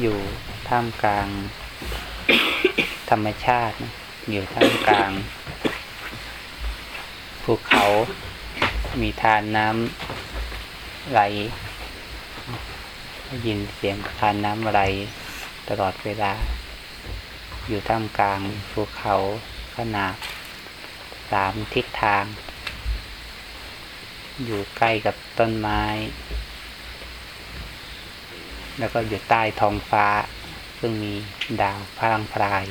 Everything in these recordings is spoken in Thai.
อยู่ท่ามกลาง ธรรมชาตินะอยู่ท่ามกลางภูเขา มีทานน้ำไหลได้ยินเสียงทานน้ำไหลตลอดเวลา อยู่ท่ามกลางภูเขาขนาดสามทิศทาง อยู่ใกล้กับต้นไม้ แล้วก็อยู่ใต้ท้องฟ้า ซึ่งมีดาวพลังพราย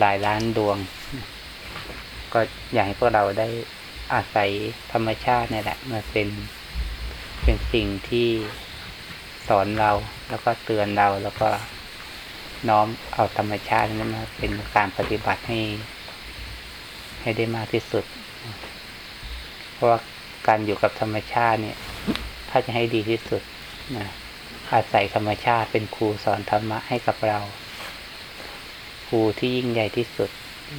หลายล้านดวง ก็อยากให้พวกเราได้อาศัยธรรมชาตินี่แหละมาเป็นเป็นสิ่งที่สอนเราแล้วก็เตือนเราแล้วก็น้อมเอาธรรมชาตินั้นมาเป็นการปฏิบัติให้ ให้ได้มากที่สุด เพราะว่าการอยู่กับธรรมชาติเนี่ย ถ้าจะให้ดีที่สุดนะ อาศัยธรรมชาติเป็นครูสอนธรรมะให้กับเรา ครูที่ยิ่งใหญ่ที่สุด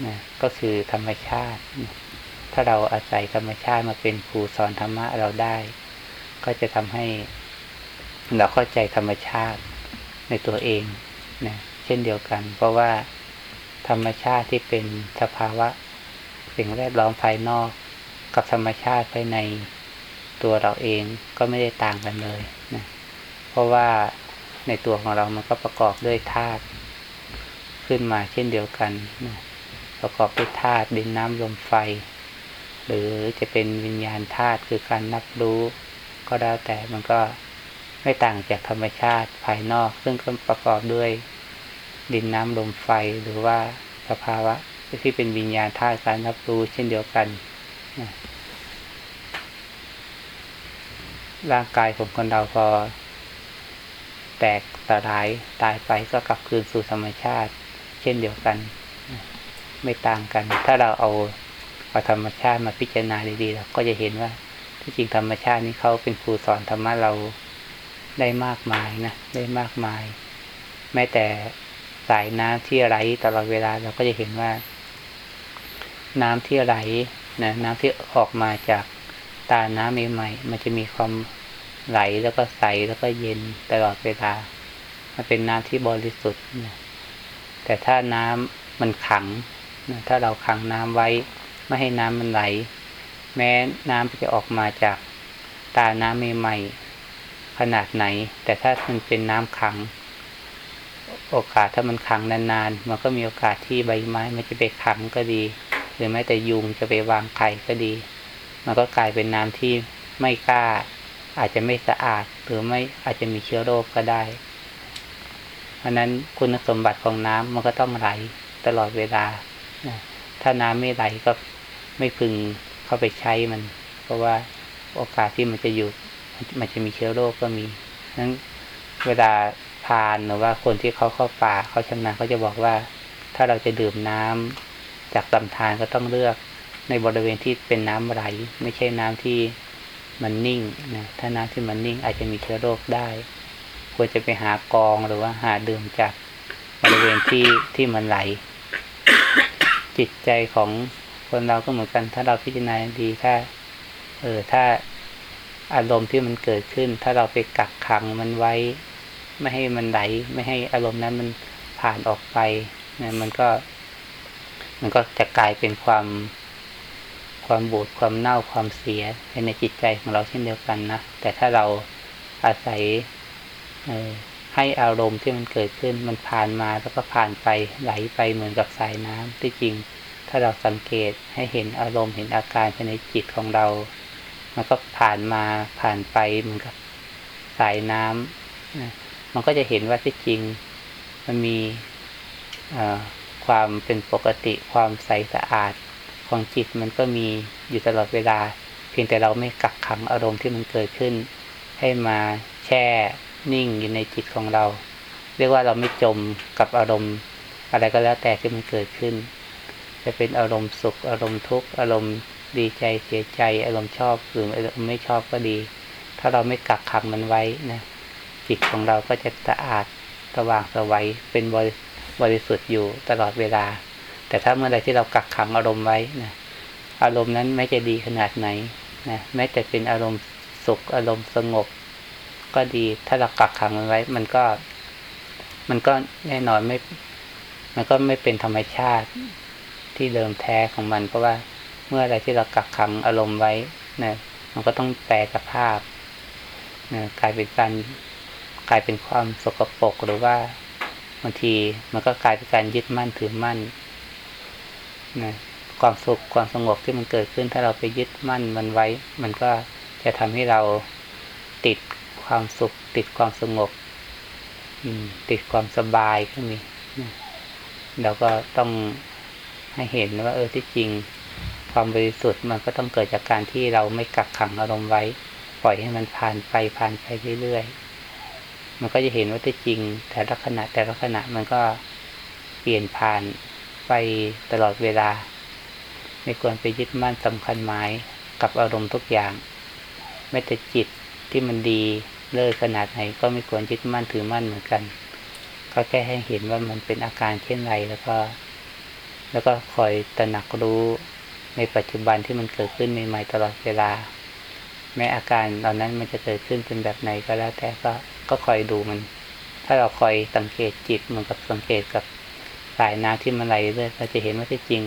นะก็คือธรรมชาติ ถ้าเราอาศัยธรรมชาติมาเป็นครูสอนธรรมะเราได้ ก็จะทำให้เราเข้าใจธรรมชาติในตัวเองนะเช่นเดียวกัน เพราะว่าธรรมชาติที่เป็นสภาวะ สิ่งแวดล้อมภายนอก กับธรรมชาติภายในตัวเราเองก็ไม่ได้ต่างกันเลย เพราะว่าในตัวของเรามันก็ประกอบด้วยธาตุขึ้นมาเช่นเดียวกันนะประกอบด้วยธาตุดินน้ำลมไฟ หรือจะเป็นวิญญาณธาตุคือการนับรู้ ก็แล้แต่มันก็ไม่ต่างจากธรรมชาติภายนอก ซึ่งก็ประกอบด้วยดินน้ำลมไฟหรือว่าสภาวะที่เป็นวิญญาณธาตุการรับรู้เช่นเดียวกัน ร่างกายของคนเราพอ แตกสลายตายไปก็กลับคืนสู่ธรรมชาติ เช่นเดียวกัน ไม่ต่างกัน ถ้าเราเอาเอาธรรมชาติมาพิจารณาดีๆเราก็จะเห็นว่า ที่จริงธรรมชาตินี้เขาเป็นครูสอนธรรมะเราได้มากมายนะได้มากมาย แม้แต่สายน้ำที่ไหลตลอดเวลาเราก็จะเห็นว่า น้ำที่ไหลนะน้ำที่ออกมาจากตาน้ำใหม่ๆมันจะมีความ ไหลแล้วก็ใสแล้วก็เย็นตลอดเวลา มันเป็นน้ำที่บริสุทธิ์นะแต่ถ้าน้ำมันขังนะถ้าเราขังน้ำไว้ ไม่ให้น้ำมันไหล แม้น้ำจะออกมาจากตาน้ำใหม่ๆขนาดไหน แต่ถ้ามันเป็นน้ำขัง โอกาสถ้ามันขังนานๆ มันก็มีโอกาสที่ใบไม้มันจะไปขังก็ดี หรือแม้แต่ยุงจะไปวางไข่ก็ดี มันก็กลายเป็นน้ำที่ไม่กล้า อาจจะไม่สะอาด หรือไม่อาจจะมีเชื้อโรคก็ได้เพราะนั้นคุณสมบัติของน้ำมันก็ต้องไหลตลอดเวลา ถ้าน้ำไม่ไหลก็ไม่พึงเข้าไปใช้มัน เพราะว่าโอกาสที่มันจะอยู่ มันจะมีเชื้อโรคก็มีนั้นเวลาทานหรือว่าคนที่เขาเข้าป่าเขาชำนาญเขาจะบอกว่า ถ้าเราจะดื่มน้ำจากลำธารก็ต้องเลือกในบริเวณที่เป็นน้ำไหล ไม่ใช่น้ำที่ มันนิ่งนะถ้าน้ำที่มันนิ่งอาจจะมีเชื้อโรคได้ ควรจะไปหากองหรือว่าหาดื่มจากบริเวณที่ที่มันไหล จิตใจของคนเราก็เหมือนกัน ถ้าเราพิจารณาดีถ้าเออถ้าอารมณ์ที่มันเกิดขึ้น ถ้าเราไปกักขังมันไว้ ไม่ให้มันไหล ไม่ให้อารมณ์นั้นมันผ่านออกไปนะมันก็ มันก็จะกลายเป็นความ ความบูดความเน่าความเสียในจิตใจของเราเช่นเดียวกันนะ แต่ถ้าเราอาศัยให้อารมณ์ที่มันเกิดขึ้นมันผ่านมาแล้วก็ผ่านไปไหลไปเหมือนกับสายน้ำที่จริง ถ้าเราสังเกตให้เห็นอารมณ์เห็นอาการภายในจิตของเรา มันก็ผ่านมาผ่านไปเหมือนกับสายน้ำนะมันก็จะเห็นว่าที่จริงมันมีความเป็นปกติความใสสะอาด ของจิตมันก็มีอยู่ตลอดเวลา เพียงแต่เราไม่กักขังอารมณ์ที่มันเกิดขึ้น ให้มาแช่นิ่งอยู่ในจิตของเรา เรียกว่าเราไม่จมกับอารมณ์ อะไรก็แล้วแต่ที่มันเกิดขึ้น จะเป็นอารมณ์สุข อารมณ์ทุกข์อารมณ์ดีใจเสียใจ อารมณ์ชอบหรืออารมณ์ไม่ชอบก็ดี ถ้าเราไม่กักขังมันไว้นะจิตของเราก็จะสะอาดสว่างสวัยเป็นบริบริสุทธิ์อยู่ตลอดเวลา แต่ถ้าเมื่อใดที่เรากักขังอารมณ์ไว้นะอารมณ์นั้นไม่จะดีขนาดไหนนะแม้แต่เป็นอารมณ์สุขอารมณ์สงบ ก็ดีถ้าเรากักขังมันไว้ มันก็ มันก็แน่นอนไม่ มันก็ไม่เป็นธรรมชาติที่เดิมแท้ของมัน เพราะว่าเมื่อไรที่เรากักขังอารมณ์ไว้นะมันก็ต้องแปลสภาพนะกลายเป็นการกลายเป็นความสกปรกหรือว่าบางทีมันก็กลายเป็นการยึดมั่นถือมั่น นะความสุขความสงบที่มันเกิดขึ้น ถ้าเราไปยึดมั่นมันไว้ มันก็จะทำให้เราติดความสุข ติดความสงบติดความสบายก็มีเราก็ต้องให้เห็นว่า เออที่จริง ความบริสุทธิ์มันก็ต้องเกิดจากการที่เราไม่กักขังอารมณ์ไว้ ปล่อยให้มันผ่านไปผ่านไปเรื่อยๆมันก็จะเห็นว่าที่จริง แต่ละขณะแต่ละขณะมันก็เปลี่ยนผ่าน ไปตลอดเวลา ไม่ควรไปยึดมั่นสำคัญหมายกับอารมณ์ทุกอย่าง แม้แต่จิตที่มันดีเลิศขนาดไหนก็ไม่ควรยึดมั่นถือมั่นเหมือนกัน ก็แค่ให้เห็นว่ามันเป็นอาการเช่นไรแล้วก็ แล้วก็คอยตระหนักรู้ในปัจจุบันที่มันเกิดขึ้นใหม่ๆตลอดเวลา แม้อาการเหล่านั้นมันจะเกิดขึ้นเป็นแบบไหนก็แล้วแต่ก็ก็คอยดูมัน ถ้าเราคอยสังเกตจิตเหมันกับสังเกตกับ สายน้ำที่มันไหลเรื่อยเราจะเห็นว่าที่จริง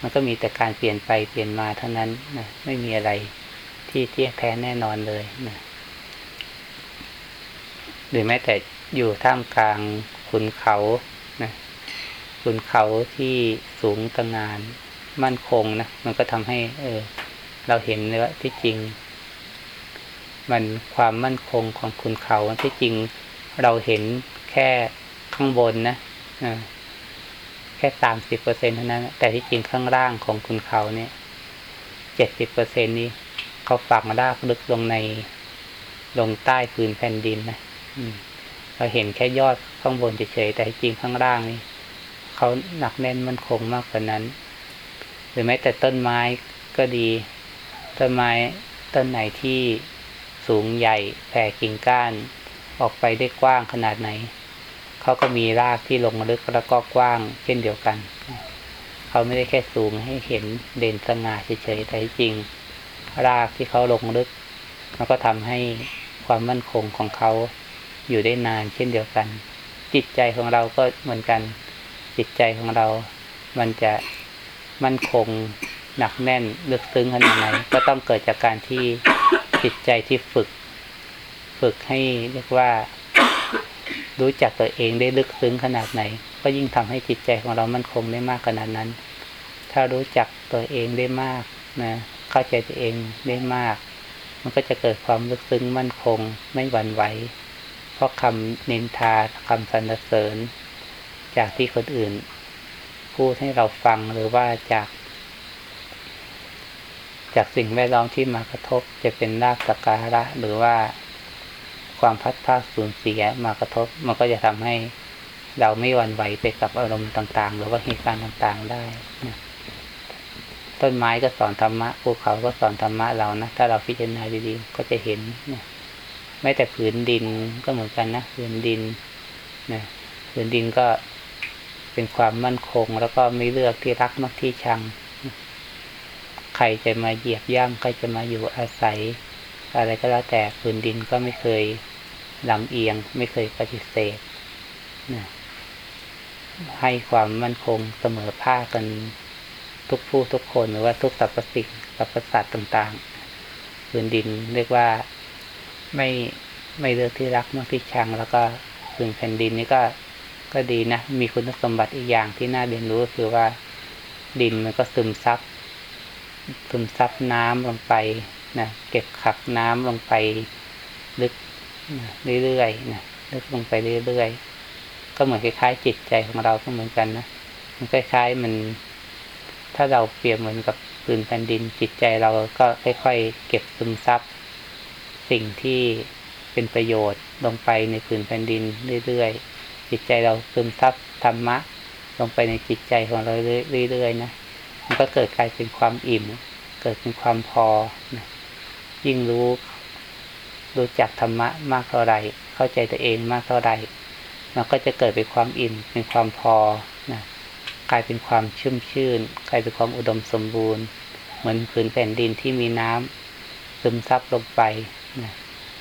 มันก็มีแต่การเปลี่ยนไปเปลี่ยนมาเท่านั้นนะไม่มีอะไรที่เที่ยงแท้แน่นอนเลยนะหรือแม้แต่อยู่ท่ามกลางขุนเขานะขุนเขาที่สูงตะงานมั่นคงนะมันก็ทำให้ เออ เราเห็นเลยว่าที่จริง มันความมั่นคงของขุนเขาที่จริงเราเห็นแค่ข้างบนนะแค่สามสิบเปอร์เซ็นเท่านั้น แต่ที่จริงข้างล่างของขุนเขาเนี่ยเจ็ดสิบเปอร์เซ็นนี้ เขาฝังรากลึกลงในลงใต้พื้นแผ่นดินนะเราเห็นแค่ยอดข้างบนเฉยๆแต่จริงข้างล่างนี่เขาหนักแน่นมันคงมากกว่านั้น หรือแม้แต่ต้นไม้ก็ดี ต้นไม้ต้นไหนที่สูงใหญ่แผ่กิ่งก้าน ออกไปได้กว้างขนาดไหน เขาก็มีรากที่ลงลึกแล้วก็กว้างเช่นเดียวกัน เขาไม่ได้แค่สูงให้เห็นเด่นสง่าเฉยๆแต่จริง รากที่เขาลงลึก มันก็ทำให้ความมั่นคงของเขาอยู่ได้นานเช่นเดียวกัน จิตใจของเราก็เหมือนกัน จิตใจของเรา มันจะมั่นคงหนักแน่นลึกซึ้งขนาดไหนก็ต้องเกิดจากการที่จิตใจที่ฝึก ฝึกให้เรียกว่า รู้จักตัวเองได้ลึกซึ้งขนาดไหน ก็ยิ่งทำให้จิตใจของเรามั่นคงได้มากขนาดนั้น ถ้ารู้จักตัวเองได้มากนะเข้าใจตัวเองได้มาก มันก็จะเกิดความลึกซึ้งมั่นคงไม่หวั่นไหวเพราะคำนินทาคำสรรเสริญ จากที่คนอื่น พูดให้เราฟังหรือว่าจากจากสิ่งแวดล้อมที่มากระทบจะเป็นรากสการะหรือว่า ความพัดพาสูญเสียมากระทบ มันก็จะทำให้เราไม่หวั่นไหวไปกับอารมณ์ต่าง ๆ หรือว่าเหตุการณ์ต่างๆได้นะต้นไม้ก็สอนธรรมะภูเขาก็สอนธรรมะเรานะถ้าเราพิจารณาดีๆก็จะเห็นนะม้แต่ผืนดินก็เหมือนกันนะผืนดินนะผืนดินก็เป็นความมั่นคง แล้วก็ไม่เลือกที่รักมักที่ชัง ใครจะมาเหยียบย่ำใครจะมาอยู่อาศัย อะไรก็แล้วแต่ผืนดินก็ไม่เคยลำเอียง ไม่เคยปฏิเสธนะให้ความมั่นคงเสมอภาคกันทุกผู้ทุกคนหรือว่าทุกสรรพสิ่งสรรพสัตว์ต่างๆผืนดินเรียกว่าไม่ไม่เลือกที่รักมากที่ชัง แล้วก็พื้นแผ่นดินนี่ก็ก็ดีนะ มีคุณสมบัติอีกอย่างที่น่าเรียนรู้คือว่าดินมันก็ซึมซับซึมซับน้ำลงไป นะเก็บขักน้ำลงไปลึกเรื่อยๆนะลึกลงไปเรื่อยๆก็เหมือนคล้ายๆจิตใจของเราก็เหมือนกันนะมันคล้ายๆมัน ถ้าเราเปรียบเหมือนกับพื้นแผ่นดินจิตใจเราก็ค่อยๆเก็บซึมซับสิ่งที่เป็นประโยชน์ลงไปในผืนแผ่นดินเรื่อยๆจิตใจเราซึมซับธรรมะ ลงไปในจิตใจของเราเรื่อยๆนะมันก็เกิดกลายเป็นความอิ่ม เกิดเป็นความพอนะ ยิ่งรู้รู้จักธรรมะมากเท่าไรเข้าใจตัวเองมากเท่าไรมันก็จะเกิดเป็นความอิ่มเป็นความพอนะกลายเป็นความชุ่มชื่น กลายเป็นความอุดมสมบูรณ์ เหมือนผืนแผ่นดินที่มีน้ำซึมซับลงไปนะ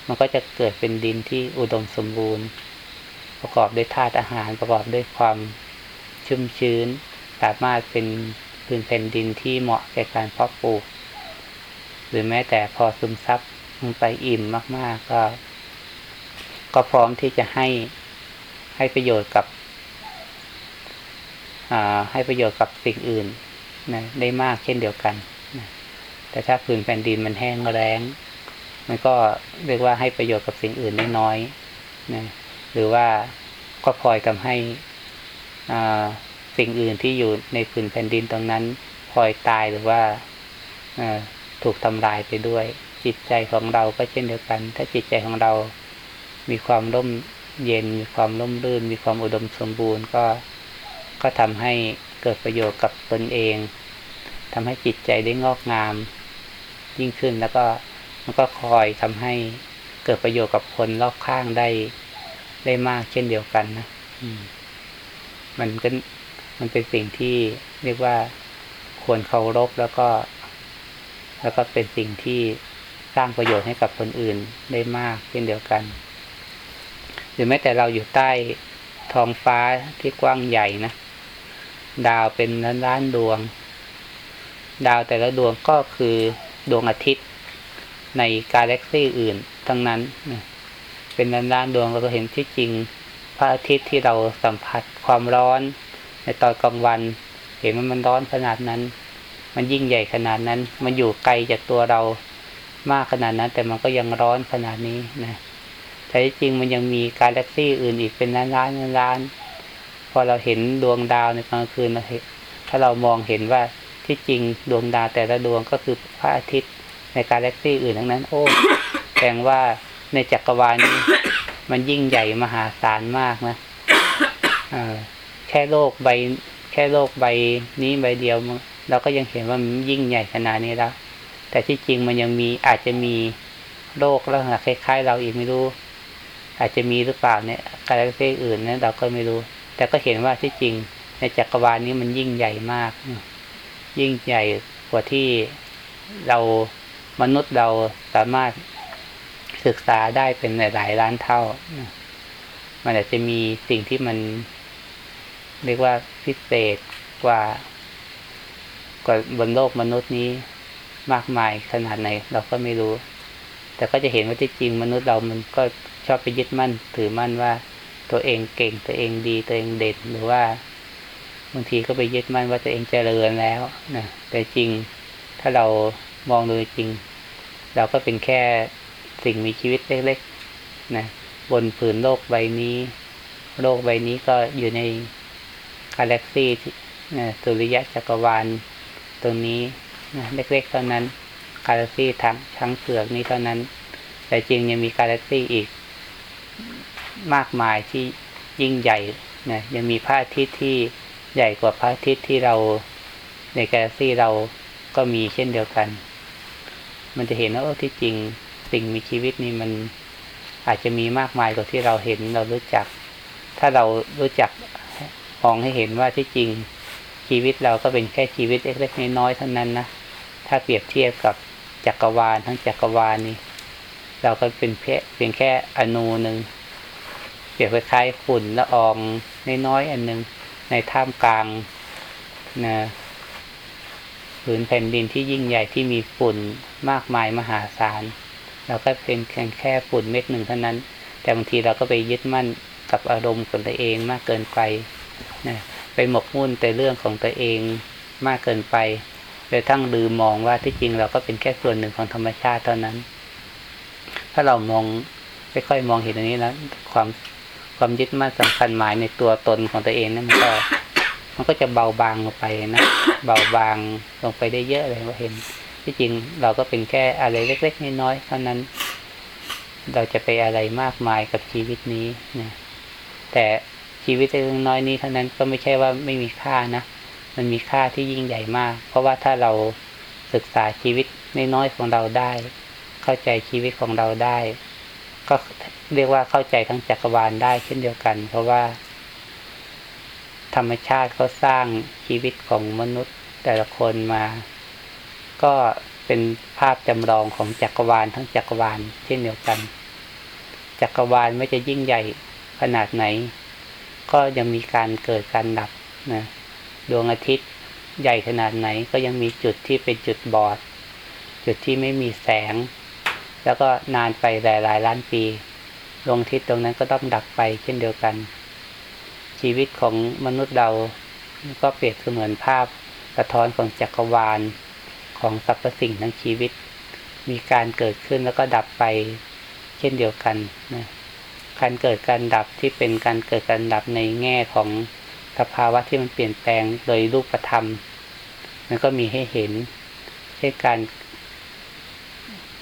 มันก็จะเกิดเป็นดินที่อุดมสมบูรณ์ ประกอบด้วยธาตุอาหารประกอบด้วยความชุ่มชื้น สามารถเป็นพื้นแผ่นดินที่เหมาะแก่การเพาะปลูก หรือแม้แต่พอซึมซับลงไปอิ่มมาก ๆ ก็ ก็พร้อมที่จะให้ให้ประโยชน์กับให้ประโยชน์กับสิ่งอื่นนะได้มากเช่นเดียวกันนะแต่ถ้าพื้นแผ่นดินมันแห้งแล้ง มันก็เรียกว่าให้ประโยชน์กับสิ่งอื่นได้น้อยนะหรือว่าก็พลอยทำให้สิ่งอื่นที่อยู่ในพื้นแผ่นดินตรงนั้นพลอยตายหรือว่า ถูกทำลายไปด้วย จิตใจของเราก็เช่นเดียวกัน ถ้าจิตใจของเรา มีความร่มเย็น มีความร่มรื่น มีความอุดมสมบูรณ์ก็ก็ทำให้เกิดประโยชน์กับตนเองทำให้จิตใจได้งอกงาม ยิ่งขึ้นแล้วก็มันก็คอยทำให้เกิดประโยชน์กับคนรอบข้างได้ได้มากเช่นเดียวกันนะมันก็มันเป็นสิ่งที่เรียกว่าควรเคารพแล้วก็ แล้วก็เป็นสิ่งที่สร้างประโยชน์ให้กับคนอื่นได้มากเช่นเดียวกัน หรือแม้แต่เราอยู่ใต้ท้องฟ้าที่กว้างใหญ่นะดาวเป็นล้านล้านดวง ดาวแต่ละดวงก็คือดวงอาทิตย์ในกาแล็กซี่อื่น ทั้งนั้น เป็นล้านล้านดวงเราก็เห็นที่จริงพระอาทิตย์ที่เราสัมผัสความร้อน ในตอนกลางวัน เห็นมันมันร้อนขนาดนั้น มันยิ่งใหญ่ขนาดนั้น มันอยู่ไกลจากตัวเรามากขนาดนั้น แต่มันก็ยังร้อนขนาดนี้นะแต่จริงมันยังมีกาแล็กซี่อื่นอีกเป็นล้านล้านล้านพอเราเห็นดวงดาวในกลางคืนเราเห็นถ้าเรามองเห็นว่าที่จริงดวงดาวแต่ละดวงก็คือพระอาทิตย์ในกาแล็กซี่อื่นทั้งนั้น โอ้แสดงว่าในจักรวาลนี้มันยิ่งใหญ่มหาศาลมากนะแค่โลกใบ แค่โลกใบนี้ใบเดียว เราก็ยังเห็นว่ามันยิ่งใหญ่ขนาดนี้แล้ว แต่ที่จริงมันยังมีอาจจะมีโลกลักษณะคล้ายๆ เราอีกไม่รู้ อาจจะมีหรือเปล่าเนี่ยกาแล็กซี่อื่นนั้นเราก็ไม่รู้ แต่ก็เห็นว่าที่จริงในจักรวาลนี้มันยิ่งใหญ่มาก ยิ่งใหญ่กว่าที่เรามนุษย์เราสามารถศึกษาได้เป็นหลายล้านเท่า มันอาจจะมีสิ่งที่มัน เรียกว่าพิเศษกว่า กว่าบนโลกมนุษย์นี้มากมายขนาดไหน เราก็ไม่รู้ แต่ก็จะเห็นว่าที่จริงมนุษย์เรามันก็ชอบไปยึดมั่น ถือมั่นว่าตัวเองเก่งตัวเองดีตัวเองเด่นหรือว่าบางทีก็ไปยึดมั่นว่าตัวเองเจริญแล้วนะแต่จริงถ้าเรามองดูจริง เราก็เป็นแค่สิ่งมีชีวิตเล็กๆนะบนผืนโลกใบนี้ โลกใบนี้ก็อยู่ในกาแล็กซี่นะสุริยะจักรวาล ตรงนี้นะเล็กๆเท่านั้นกาแล็กซี่ทั้งทั้งเปลือกนี้เท่านั้น แต่จริงยังมีกาแล็กซี่อีก มากมายที่ยิ่งใหญ่นะยังมีพระอาทิตย์ที่ใหญ่กว่าพระอาทิตย์ที่เราในกาแล็กซี่เราก็มีเช่นเดียวกัน มันจะเห็นว่าที่จริงสิ่งมีชีวิตนี่มันอาจจะมีมากมายกว่าที่เราเห็นเรารู้จัก ถ้าเรารู้จักมองให้เห็นว่าที่จริง ชีวิตเราก็เป็นแค่ชีวิตเล็กๆน้อยๆเท่านั้นนะถ้าเปรียบเทียบกับจักรวาลทั้งจักรวาลนี่เราก็เป็นเพียงแค่อนูหนึ่งเปรียบคล้ายๆฝุ่นละอองน้อยๆอันหนึ่งในท่ามกลางนะผืนแผ่นดินที่ยิ่งใหญ่ที่มีฝุ่นมากมายมหาศาลเราก็เป็นแค่แค่ฝุ่นเม็ดหนึ่งเท่านั้น แต่บางทีเราก็ไปยึดมั่นกับอารมณ์ของตัวเองมากเกินไปนะ ไปหมกมุ่นแต่เรื่องของตัวเองมากเกินไปโดยทั้งลืมมองว่าที่จริงเราก็เป็นแค่ส่วนหนึ่งของธรรมชาติเท่านั้น ถ้าเรามองไม่ค่อยมองเห็นอันนี้แล้วความความยึดมั่นสำคัญหมายในตัวตนของตัวเองนั่นมันก็ มันก็จะเบาบางลงไปนะเบาบางลงไปได้เยอะเลยว่าเห็น ที่จริงเราก็เป็นแค่อะไรเล็ก ๆ น้อยๆเท่านั้น เราจะไปอะไรมากมายกับชีวิตนี้นะแต่ ชีวิตเล็กน้อยนี้เท่านั้นก็ไม่ใช่ว่าไม่มีค่านะ มันมีค่าที่ยิ่งใหญ่มาก เพราะว่าถ้าเราศึกษาชีวิตน้อยๆของเราได้ เข้าใจชีวิตของเราได้ ก็เรียกว่าเข้าใจทั้งจักรวาลได้เช่นเดียวกัน เพราะว่า ธรรมชาติเขาสร้างชีวิตของมนุษย์แต่ละคนมา ก็เป็นภาพจำลองของจักรวาลทั้งจักรวาลเช่นเดียวกัน จักรวาลไม่จะยิ่งใหญ่ขนาดไหน ก็ยังมีการเกิดการดับนะดวงอาทิตย์ใหญ่ขนาดไหนก็ยังมีจุดที่เป็นจุดบอด จุดที่ไม่มีแสง แล้วก็นานไปหลายหลายล้านปีดวงอาทิตย์ตรงนั้นก็ต้องดับไปเช่นเดียวกัน ชีวิตของมนุษย์เราก็เปรียบเสมือนภาพสะท้อนของจักรวาลของสรรพสิ่งทั้งชีวิต มีการเกิดขึ้นแล้วก็ดับไปเช่นเดียวกันนะ การเกิดการดับที่เป็นการเกิดการดับในแง่ของสภาวะที่มันเปลี่ยนแปลงโดยรูปธรรม มันก็มีให้เห็นเช่นการ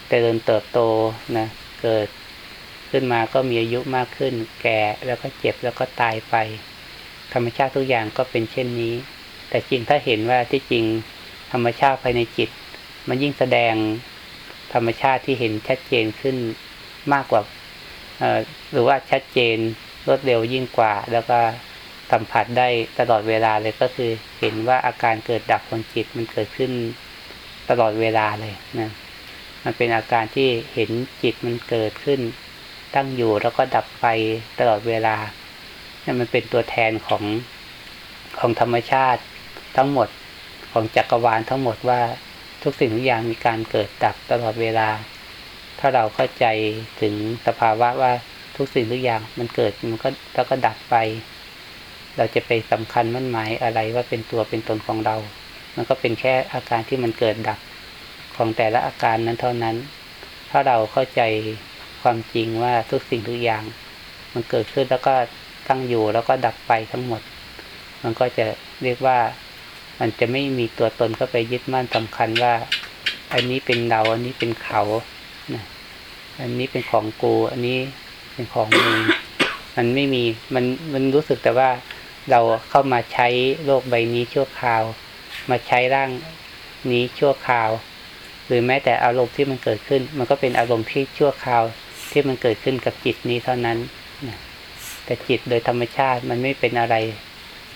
เจริญเติบโตนะเกิดขึ้นมาก็มีอายุมากขึ้น แก่แล้วก็เจ็บแล้วก็ตายไป ธรรมชาติทุกอย่างก็เป็นเช่นนี้ แต่จริงถ้าเห็นว่าที่จริงธรรมชาติภายในจิต มันยิ่งแสดงธรรมชาติที่เห็นชัดเจนขึ้นมากกว่า หรือว่าชัดเจนรวดเร็วยิ่งกว่า แล้วก็สัมผัสได้ตลอดเวลาเลยก็คือ เห็นว่าอาการเกิดดับของจิตมันเกิดขึ้นตลอดเวลาเลยนะมันเป็นอาการที่เห็นจิตมันเกิดขึ้น ตั้งอยู่แล้วก็ดับไปตลอดเวลานี่มันเป็นตัวแทนของของธรรมชาติทั้งหมดของจักรวาลทั้งหมดว่าทุกสิ่งทุกอย่างมีการเกิดดับตลอดเวลา ถ้าเราเข้าใจถึงสภาวะว่าทุกสิ่งทุกอย่างมันเกิดมันก็แล้วก็ดับไป เราจะไปสำคัญมั่นหมายอะไรว่าเป็นตัวเป็นตนของเรา มันก็เป็นแค่อาการที่มันเกิดดับของแต่ละอาการนั้นเท่านั้น ถ้าเราเข้าใจความจริงว่าทุกสิ่งทุกอย่าง มันเกิดขึ้นแล้วก็ตั้งอยู่แล้วก็ดับไปทั้งหมด มันก็จะเรียกว่ามันจะไม่มีตัวตนเข้าไปยึดมั่นสำคัญว่า อันนี้เป็นเรา อันนี้เป็นเขา นะอันนี้เป็นของกูอันนี้เป็นของมึงมันไม่มีมันมันรู้สึกแต่ว่าเราเข้ามาใช้โลกใบนี้ชั่วคราว มาใช้ร่างนี้ชั่วคราว หรือแม้แต่อารมณ์ที่มันเกิดขึ้น มันก็เป็นอารมณ์ที่ชั่วคราวที่มันเกิดขึ้นกับจิตนี้เท่านั้นนะแต่จิตโดยธรรมชาติมันไม่เป็นอะไร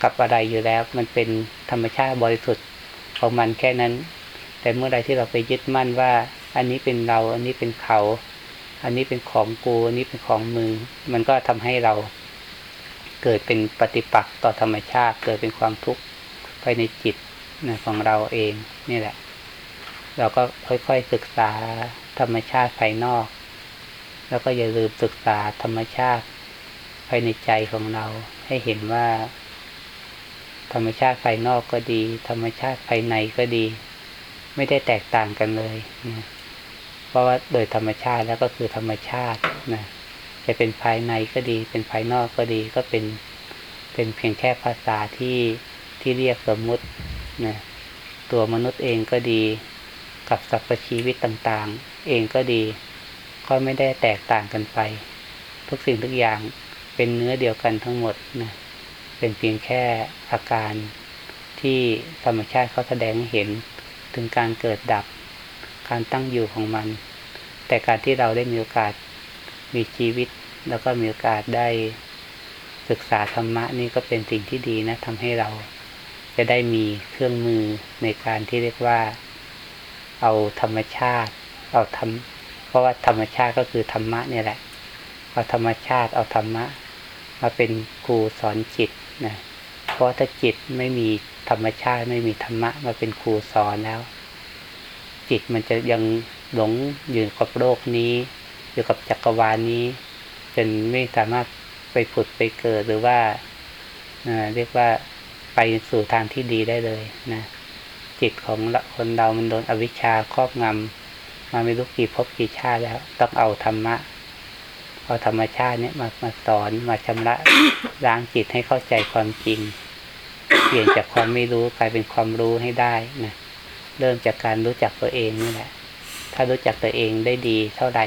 กับอะไรอยู่แล้ว มันเป็นธรรมชาติบริสุทธิ์ของมันแค่นั้น แต่เมื่อใดที่เราไปยึดมั่นว่า อันนี้เป็นเรา อันนี้เป็นเขา อันนี้เป็นของกูอันนี้เป็นของมึง มันก็ทำให้เราเกิดเป็นปฏิปักษ์ต่อธรรมชาติ เกิดเป็นความทุกข์ภายในจิตนะของเราเองนี่แหละ เราก็ค่อยๆศึกษาธรรมชาติภายนอก แล้วก็อย่าลืมศึกษาธรรมชาติภายในใจของเราให้เห็นว่า ธรรมชาติภายนอกก็ดี ธรรมชาติภายในก็ดี ไม่ได้แตกต่างกันเลยนะ ราะว่าโดยธรรมชาติแล้วก็คือธรรมชาตินะจะเป็นภายในก็ดี เป็นภายนอกก็ดีก็เป็นเป็นเพียงแค่ภาษาที่ที่เรียกสมมุตินะตัวมนุษย์เองก็ดี กับสรรพชีวิตต่างๆ เองก็ดี ก็ไม่ได้แตกต่างกันไป ทุกสิ่งทุกอย่างเป็นเนื้อเดียวกันทั้งหมดนะเป็นเพียงแค่อาการที่ธรรมชาติเขาแสดงเห็นถึงการเกิดดับ การตั้งอยู่ของมัน แต่การที่เราได้มีโอกาสมีชีวิต แล้วก็มีโอกาสได้ศึกษาธรรมะนี่ก็เป็นสิ่งที่ดีนะทำให้เราจะได้มีเครื่องมือในการที่เรียกว่า เอาธรรมชาติ เอาทำราะว่าธรรมชาติก็คือธรรมะเนี่ยแหละ เอาธรรมชาติเอาธรรมะ มาเป็นครูสอนจิตนะเพราะถ้าจิตไม่มีธรรมชาติไม่มีธรรมะมาเป็นครูสอนแล้ว จิตมันจะยัง หลงอยู่กับโลกนี้ อยู่กับจักรวาลนี้ จนไม่สามารถไปผุดไปเกิดหรือว่าเรียกว่าไปสู่ทางที่ดีได้เลยนะจิตของคนเรามันโดนอวิชชาครอบงำมาไม่รู้กี่พบกี่ชาติแล้วต้องเอาธรรมะเอาธรรมชาติเนี่ยมามาสอนมาชำระล้างจิตให้เข้าใจความจริง เปลี่ยนจากความไม่รู้กลายเป็นความรู้ให้ได้นะเริ่มจากการรู้จักตัวเองนี่แหละ ถ้ารู้จักตัวเองได้ดีเท่าไหร่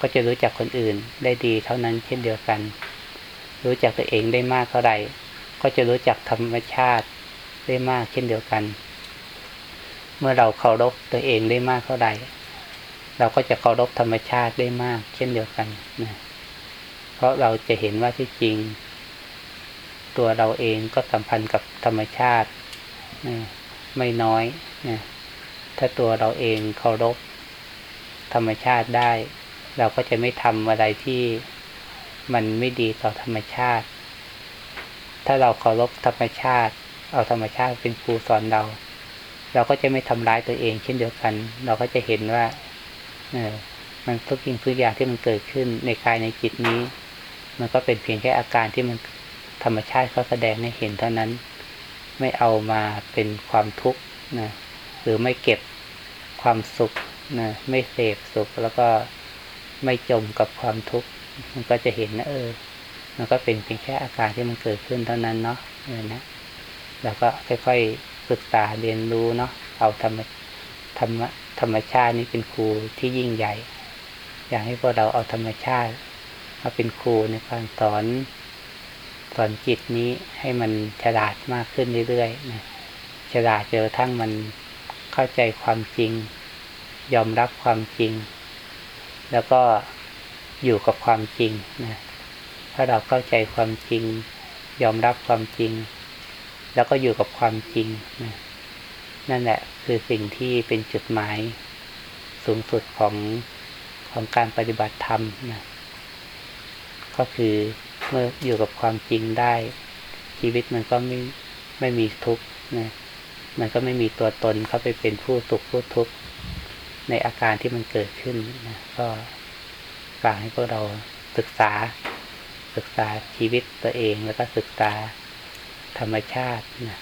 ก็จะรู้จักคนอื่นได้ดีเท่านั้นเช่นเดียวกัน รู้จักตัวเองได้มากเท่าไหร่ก็จะรู้จักธรรมชาติได้มากเช่นเดียวกัน เมื่อเราเคารพตัวเองได้มากเท่าไหร่เราก็จะเคารพธรรมชาติได้มาก เช่นเดียวกันนะเพราะเราจะเห็นว่าที่จริง ตัวเราเองก็สัมพันธ์กับธรรมชาตินะไม่น้อยนะถ้าตัวเราเองเคารพ ธรรมชาติได้ เราก็จะไม่ทำอะไรที่มันไม่ดีต่อธรรมชาติ ถ้าเราเคารพธรรมชาติ เอาธรรมชาติเป็นครูสอนเรา เราก็จะไม่ทำร้ายตัวเองเช่นเดียวกัน เราก็จะเห็นว่าเออมันทุกสิ่งทุกอย่างที่มันเกิดขึ้นในกายในจิตนี้ มันก็เป็นเพียงแค่อาการที่มันธรรมชาติเขาแสดงให้เห็นเท่านั้น ไม่เอามาเป็นความทุกข์นะหรือไม่เก็บความสุข นะไม่เสพสุขแล้วก็ไม่จมกับความทุกข์มันก็จะเห็นนะเออ มันก็เป็นเพียงแค่อาการที่มันเกิดขึ้นเท่านั้นเนาะเออนะแล้วก็ค่อยๆศึกษาเรียนรู้เนาะเอาธรรมธรรมธรรมชาตินี้เป็นครูที่ยิ่งใหญ่ อยากให้พวกเราเอาธรรมชาติมาเป็นครูในการสอนสอนจิตนี้ให้มันฉลาดมากขึ้นเรื่อยๆนะฉลาดจนกระทั่งมันเข้าใจความจริง ยอมรับความจริง แล้วก็อยู่กับความจริงนะถ้าเราเข้าใจความจริง ยอมรับความจริง แล้วก็อยู่กับความจริงนะนั่นแหละคือสิ่งที่เป็นจุดหมายสูงสุดของของการปฏิบัติธรรมนะก็คือเมื่ออยู่กับความจริงได้ ชีวิตมันก็ไม่ไม่มีทุกข์นะมันก็ไม่มีตัวตนเข้าไปเป็นผู้สุขผู้ทุกข์ ในอาการที่มันเกิดขึ้นนะก็ฝากให้พวกเราศึกษา ศึกษาชีวิตตัวเองแล้วก็ศึกษาธรรมชาตินะ